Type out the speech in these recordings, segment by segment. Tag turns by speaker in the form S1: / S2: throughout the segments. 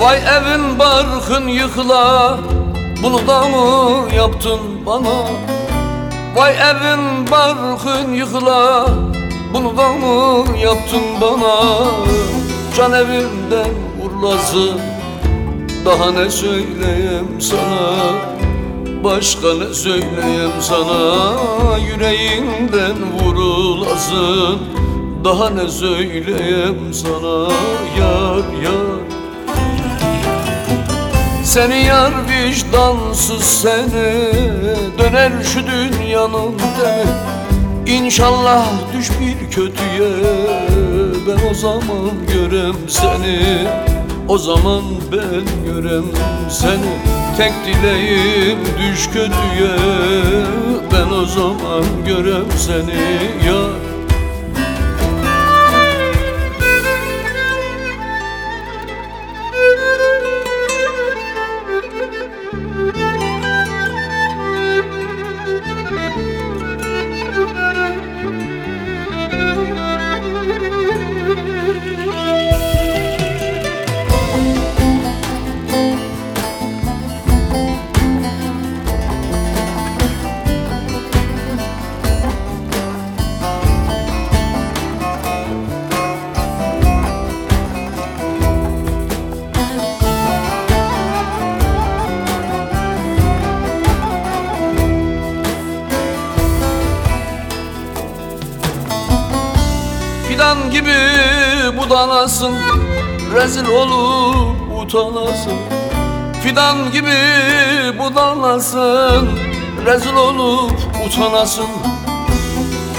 S1: Vay evin barkın yıkıla Bunu da mı yaptın bana? Vay evin barkın yıkıla Bunu da mı yaptın bana? Can evimden vurlasın Daha ne söyleyeyim sana? Başka ne söyleyeyim sana? Yüreğinden vurulasın Daha ne söyleyeyim sana? Yar yar seni yar vicdansız seni Döner şu dünyanın demi İnşallah düş bir kötüye Ben o zaman görem seni. O zaman ben görem seni Tek dileğim düş kötüye Ben o zaman görem seni. Yar Fidan gibi budanasın Rezil olup utanasın Fidan gibi budanasın Rezil olup utanasın.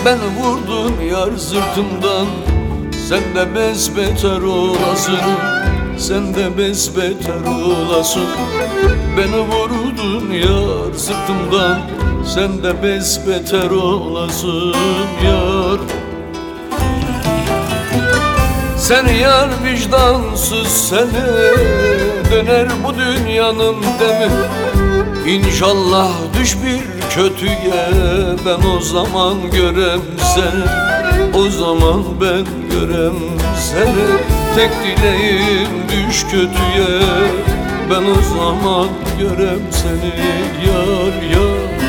S1: Beni vurdun yar sırtımdan Sen de besbeter olasın. Sen de besbeter olasın. Beni vurdun yar sırtımdan Sen de besbeter olasın yar seni yar vicdansız seni Döner bu dünyanın demi. İnşallah düş bir kötüye Ben o zaman görem seni. O zaman ben görem seni. Tek dileğim düş kötüye Ben o zaman görem seni. Yar yar